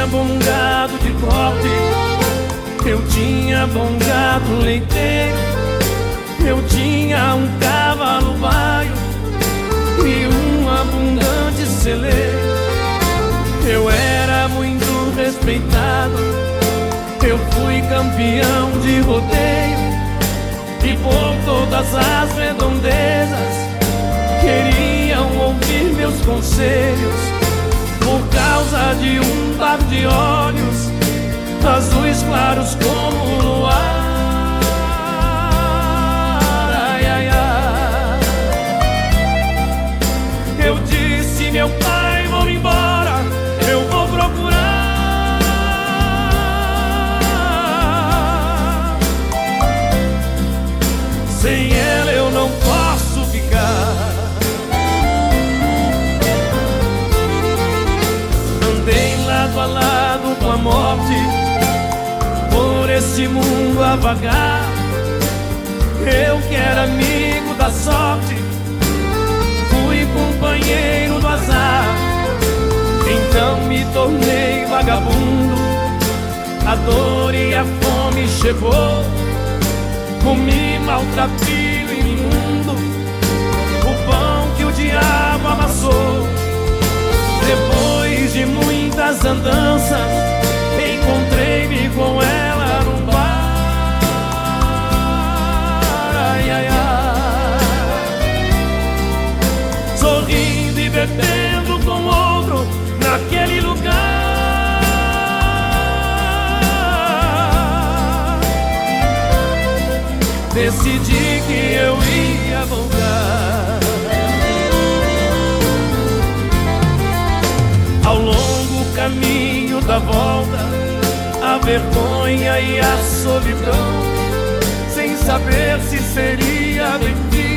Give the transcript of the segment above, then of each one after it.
tinha bom gado de corte, eu tinha bom gado leiteiro, eu tinha um cavalo baio e um abundante celeiro. Eu era muito respeitado, eu fui campeão de rodeio e por todas as redondezas queriam ouvir meus conselhos por causa de um par de olhos por esse mundo a vagar. Eu que era amigo da sorte, fui companheiro do azar. Então me tornei vagabundo, a dor e a fome chegou. Comi maltrapilho imundo, o pão que o diabo amassou. Depois de muitas andanças, bebendo com outro naquele lugar. Decidi que eu ia voltar. Ao longo caminho da volta, a vergonha e a solidão, sem saber se seria bem-vindo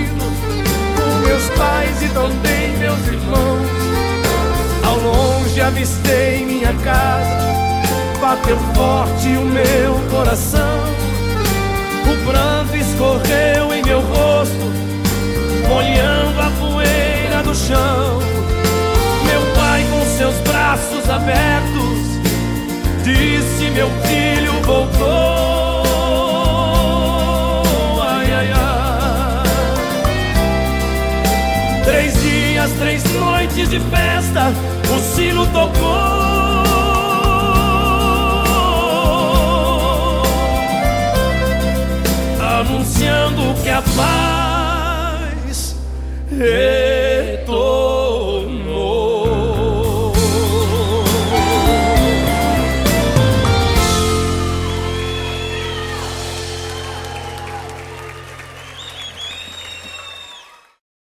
longe avistei minha casa, bateu forte o meu coração. O pranto escorreu em meu rosto, molhando a poeira do chão. Meu pai, com seus braços abertos, disse: Meu filho voltou. Três dias, três noites de festa, o sino tocou. anunciando que a paz.